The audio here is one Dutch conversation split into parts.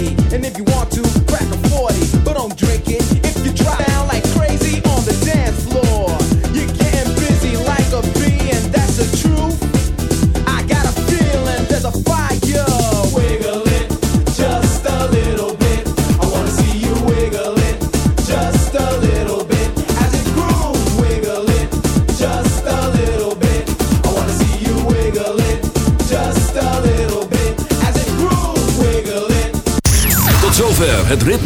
naughty. And if you want to,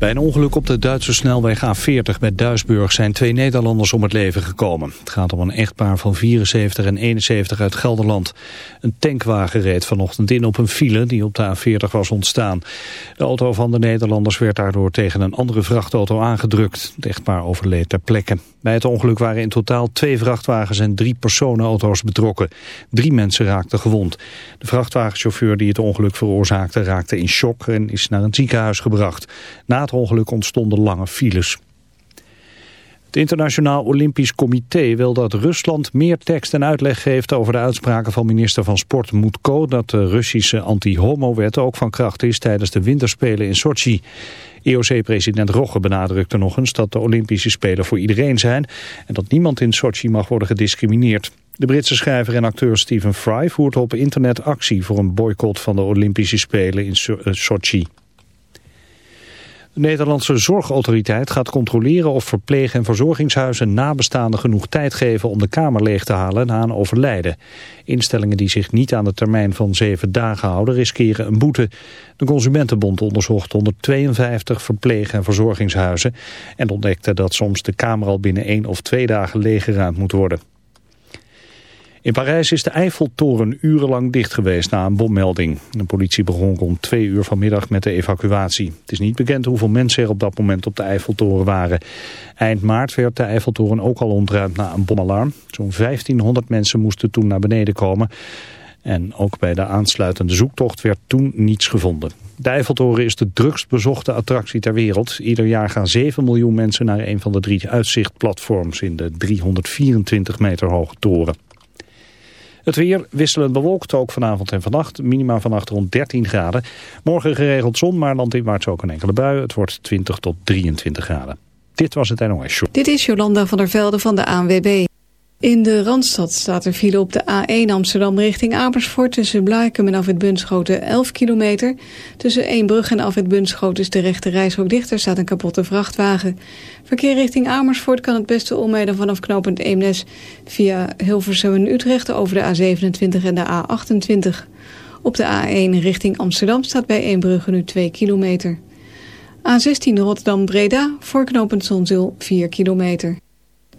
Bij een ongeluk op de Duitse snelweg A40 bij Duisburg zijn twee Nederlanders om het leven gekomen. Het gaat om een echtpaar van 74 en 71 uit Gelderland. Een tankwagen reed vanochtend in op een file die op de A40 was ontstaan. De auto van de Nederlanders werd daardoor tegen een andere vrachtauto aangedrukt. Het echtpaar overleed ter plekke. Bij het ongeluk waren in totaal twee vrachtwagens en drie personenauto's betrokken. Drie mensen raakten gewond. De vrachtwagenchauffeur die het ongeluk veroorzaakte raakte in shock en is naar een ziekenhuis gebracht. Na ongeluk ontstonden lange files. Het Internationaal Olympisch Comité wil dat Rusland meer tekst en uitleg geeft over de uitspraken van minister van Sport Mutko dat de Russische anti-homo-wet ook van kracht is tijdens de winterspelen in Sochi. EOC-president Rogge benadrukte nog eens dat de Olympische Spelen voor iedereen zijn en dat niemand in Sochi mag worden gediscrimineerd. De Britse schrijver en acteur Stephen Fry voert op internet actie voor een boycott van de Olympische Spelen in So- eh, Sochi. De Nederlandse Zorgautoriteit gaat controleren of verpleeg- en verzorgingshuizen nabestaanden genoeg tijd geven om de kamer leeg te halen na een overlijden. Instellingen die zich niet aan de termijn van zeven dagen houden riskeren een boete. De Consumentenbond onderzocht 152 verpleeg- en verzorgingshuizen en ontdekte dat soms de kamer al binnen één of twee dagen leeggeruimd moet worden. In Parijs is de Eiffeltoren urenlang dicht geweest na een bommelding. De politie begon rond twee uur vanmiddag met de evacuatie. Het is niet bekend hoeveel mensen er op dat moment op de Eiffeltoren waren. Eind maart werd de Eiffeltoren ook al ontruimd na een bomalarm. Zo'n 1500 mensen moesten toen naar beneden komen. En ook bij de aansluitende zoektocht werd toen niets gevonden. De Eiffeltoren is de drukst bezochte attractie ter wereld. Ieder jaar gaan 7 miljoen mensen naar een van de drie uitzichtplatforms in de 324 meter hoge toren. Het weer wisselend bewolkt, ook vanavond en vannacht. Minima vannacht rond 13 graden. Morgen geregeld zon, maar landinwaarts ook een enkele bui. Het wordt 20 tot 23 graden. Dit was het NOS Show. Dit is Jolanda van der Velde van de ANWB. In de Randstad staat er file op de A1 Amsterdam richting Amersfoort... tussen Blaakem en Afwit Bunschoten 11 kilometer. Tussen Eembrug en Afwit Bunschoten is de rechte reishok dicht. Er staat een kapotte vrachtwagen. Verkeer richting Amersfoort kan het beste omrijden vanaf knooppunt Eemnes... via Hilversum en Utrecht over de A27 en de A28. Op de A1 richting Amsterdam staat bij Eembrugge nu 2 kilometer. A16 Rotterdam-Breda voor knooppunt Zonzil 4 kilometer.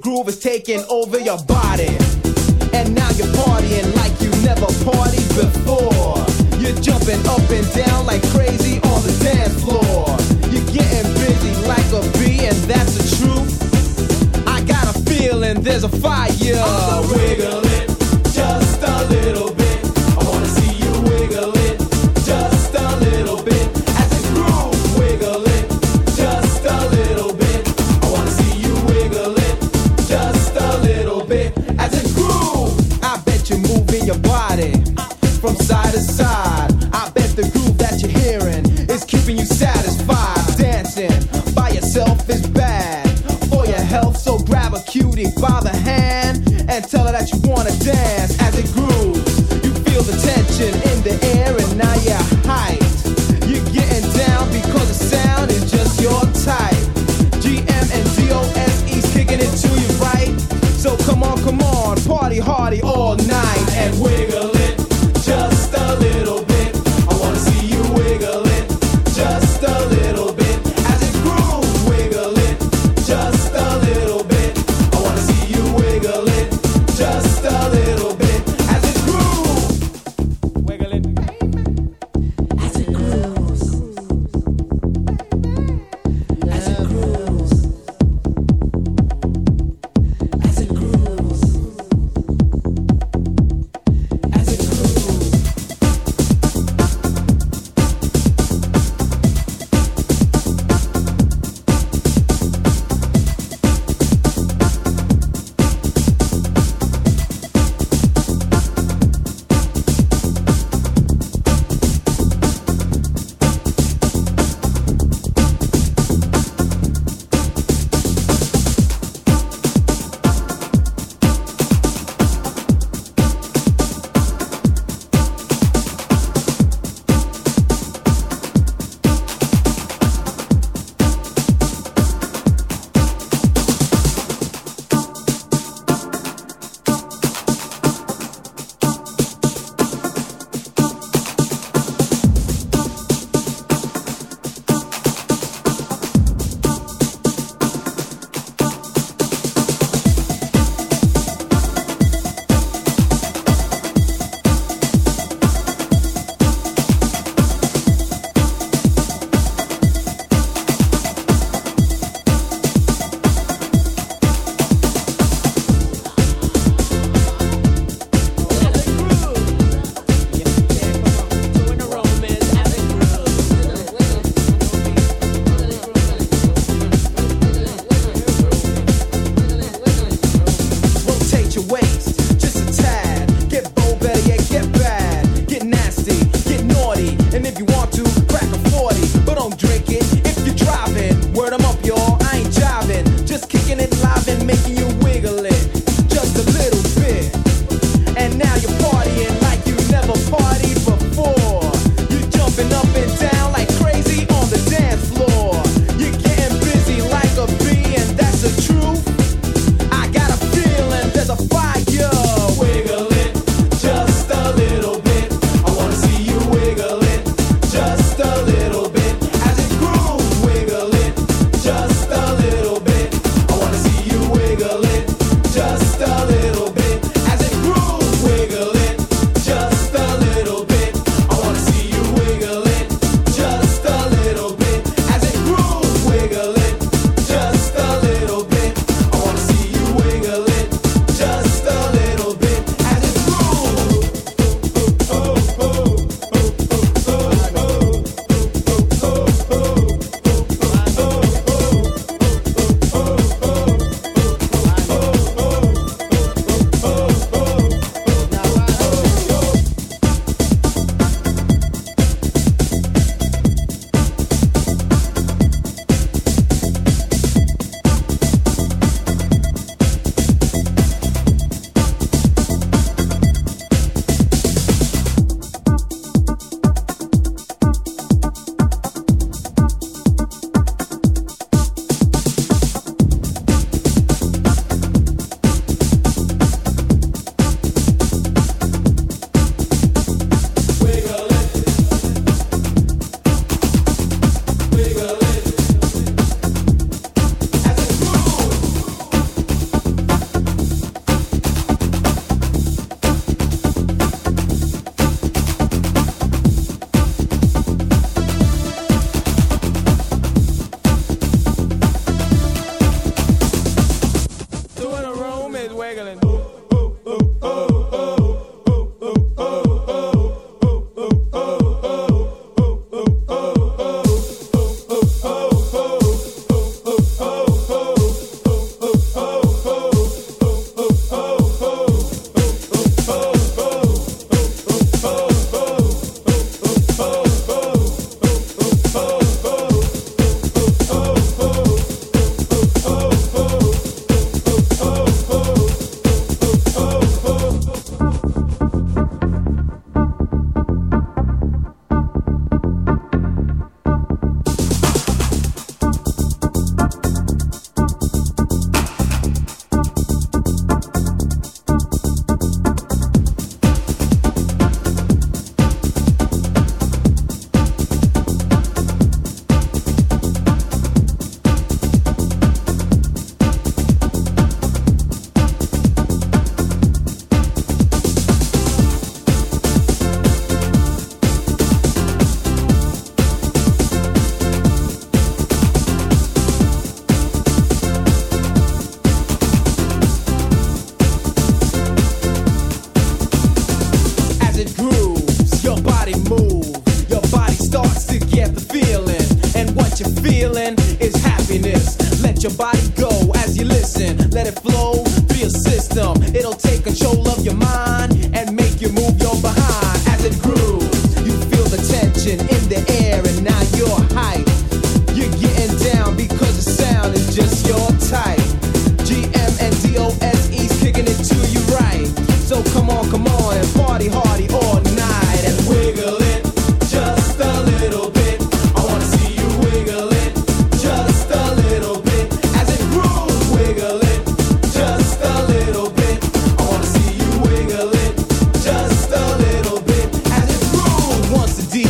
Groove is taking over your body.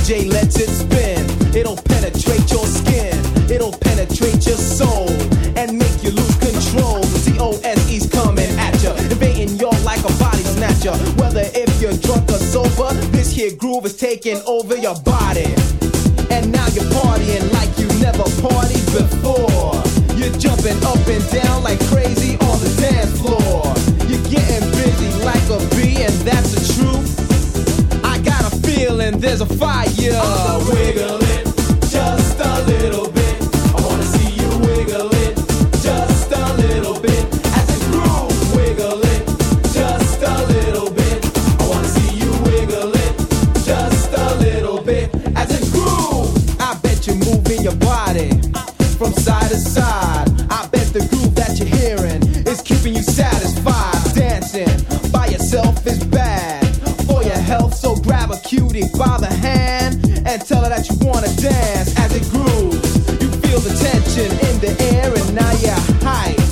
DJ lets it spin. It'll penetrate your skin. It'll penetrate your soul and make you lose control. COSE's coming at ya, invading y'all like a body snatcher. Whether if you're drunk or sober, this here groove is taking over your body. And now you're partying like you never partied before. You're jumping up and down like crazy fire. All wiggling. you wanna dance as it grooves. You feel the tension in the air and now you're high.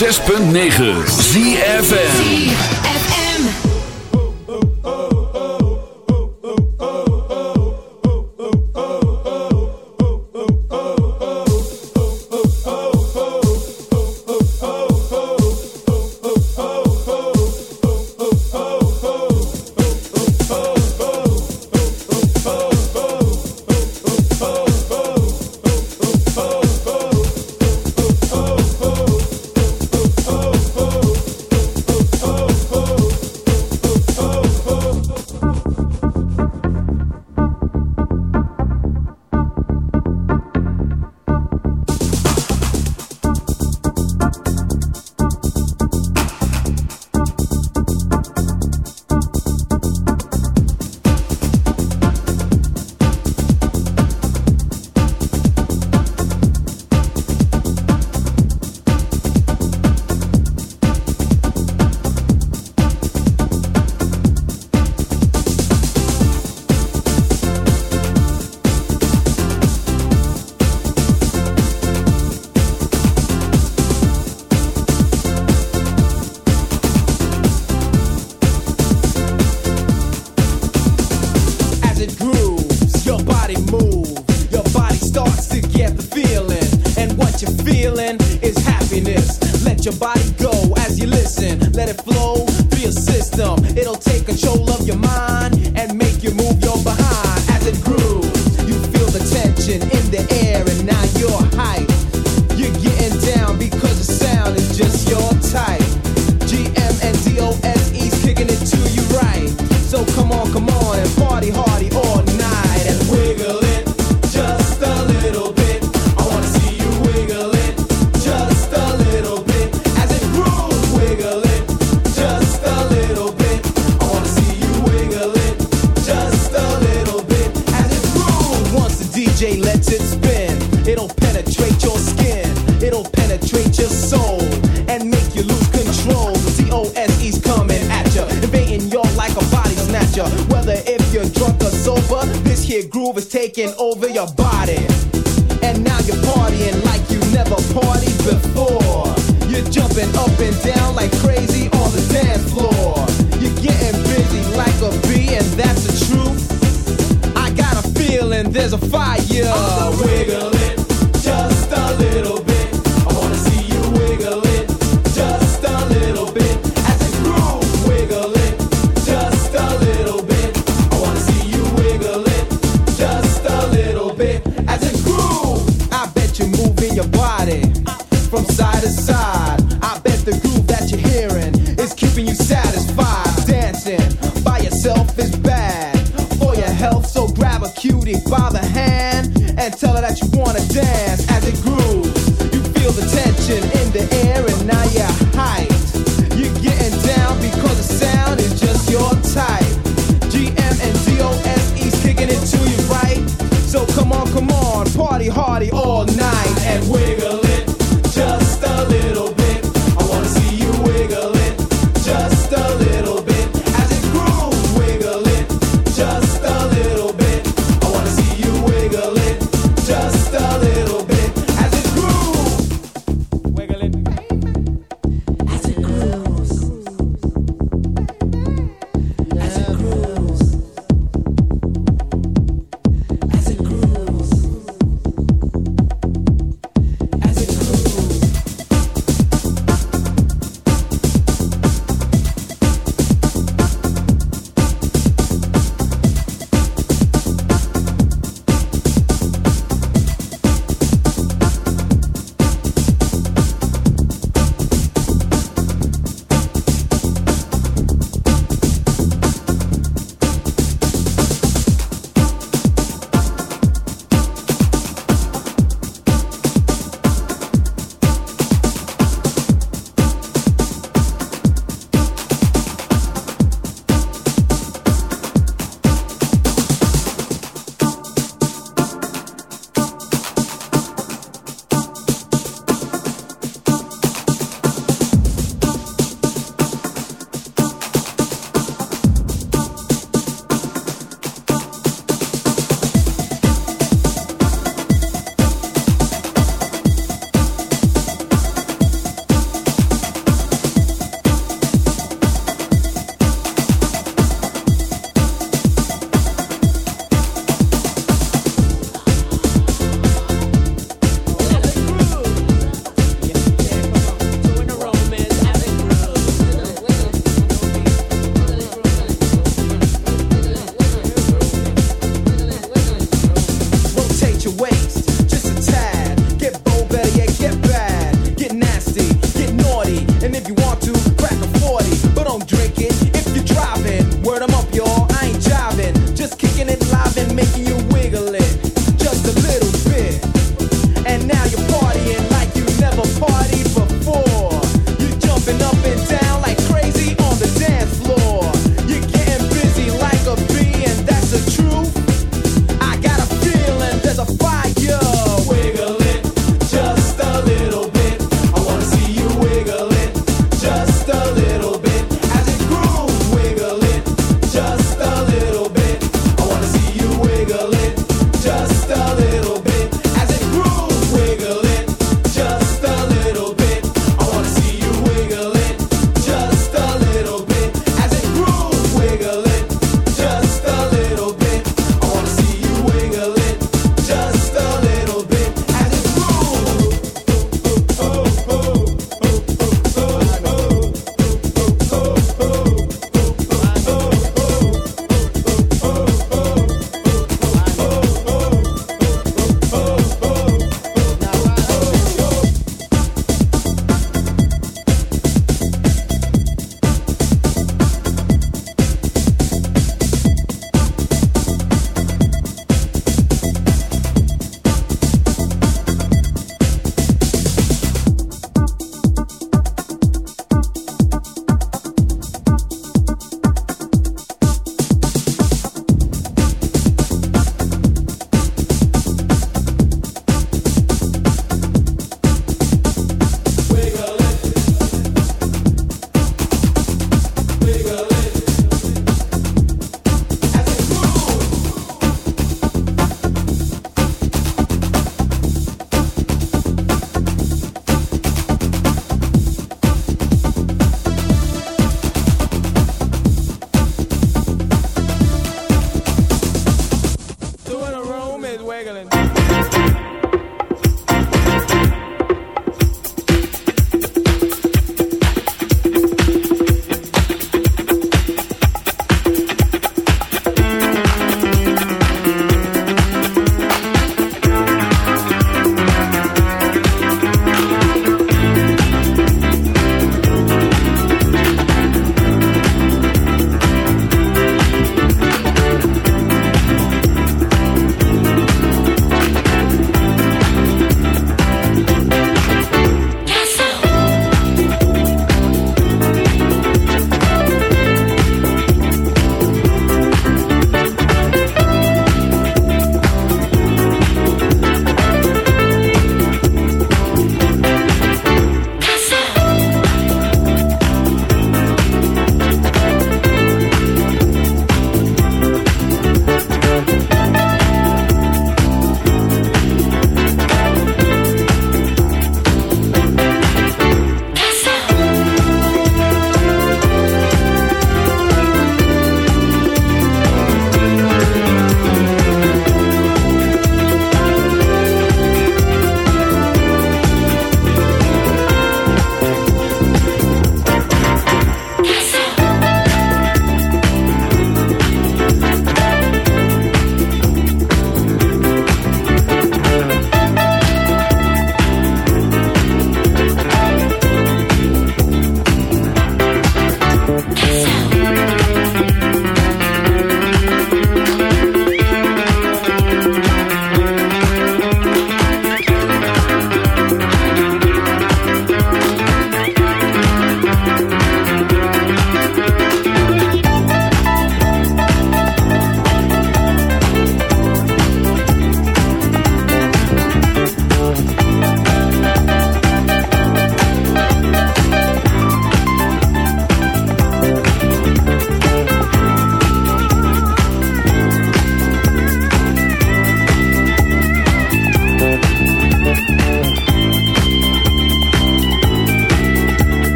106.9 ZFM. Jumping up and down like crazy on the dance floor. You're getting busy like a bee, and that's the truth. I got a feeling there's a fire. So wiggle it just a little bit. I wanna see you wiggle it just a little bit. As it groove, wiggle it just a little bit. I wanna see you wiggle it just a little bit. As it I bet you're moving your body from side to side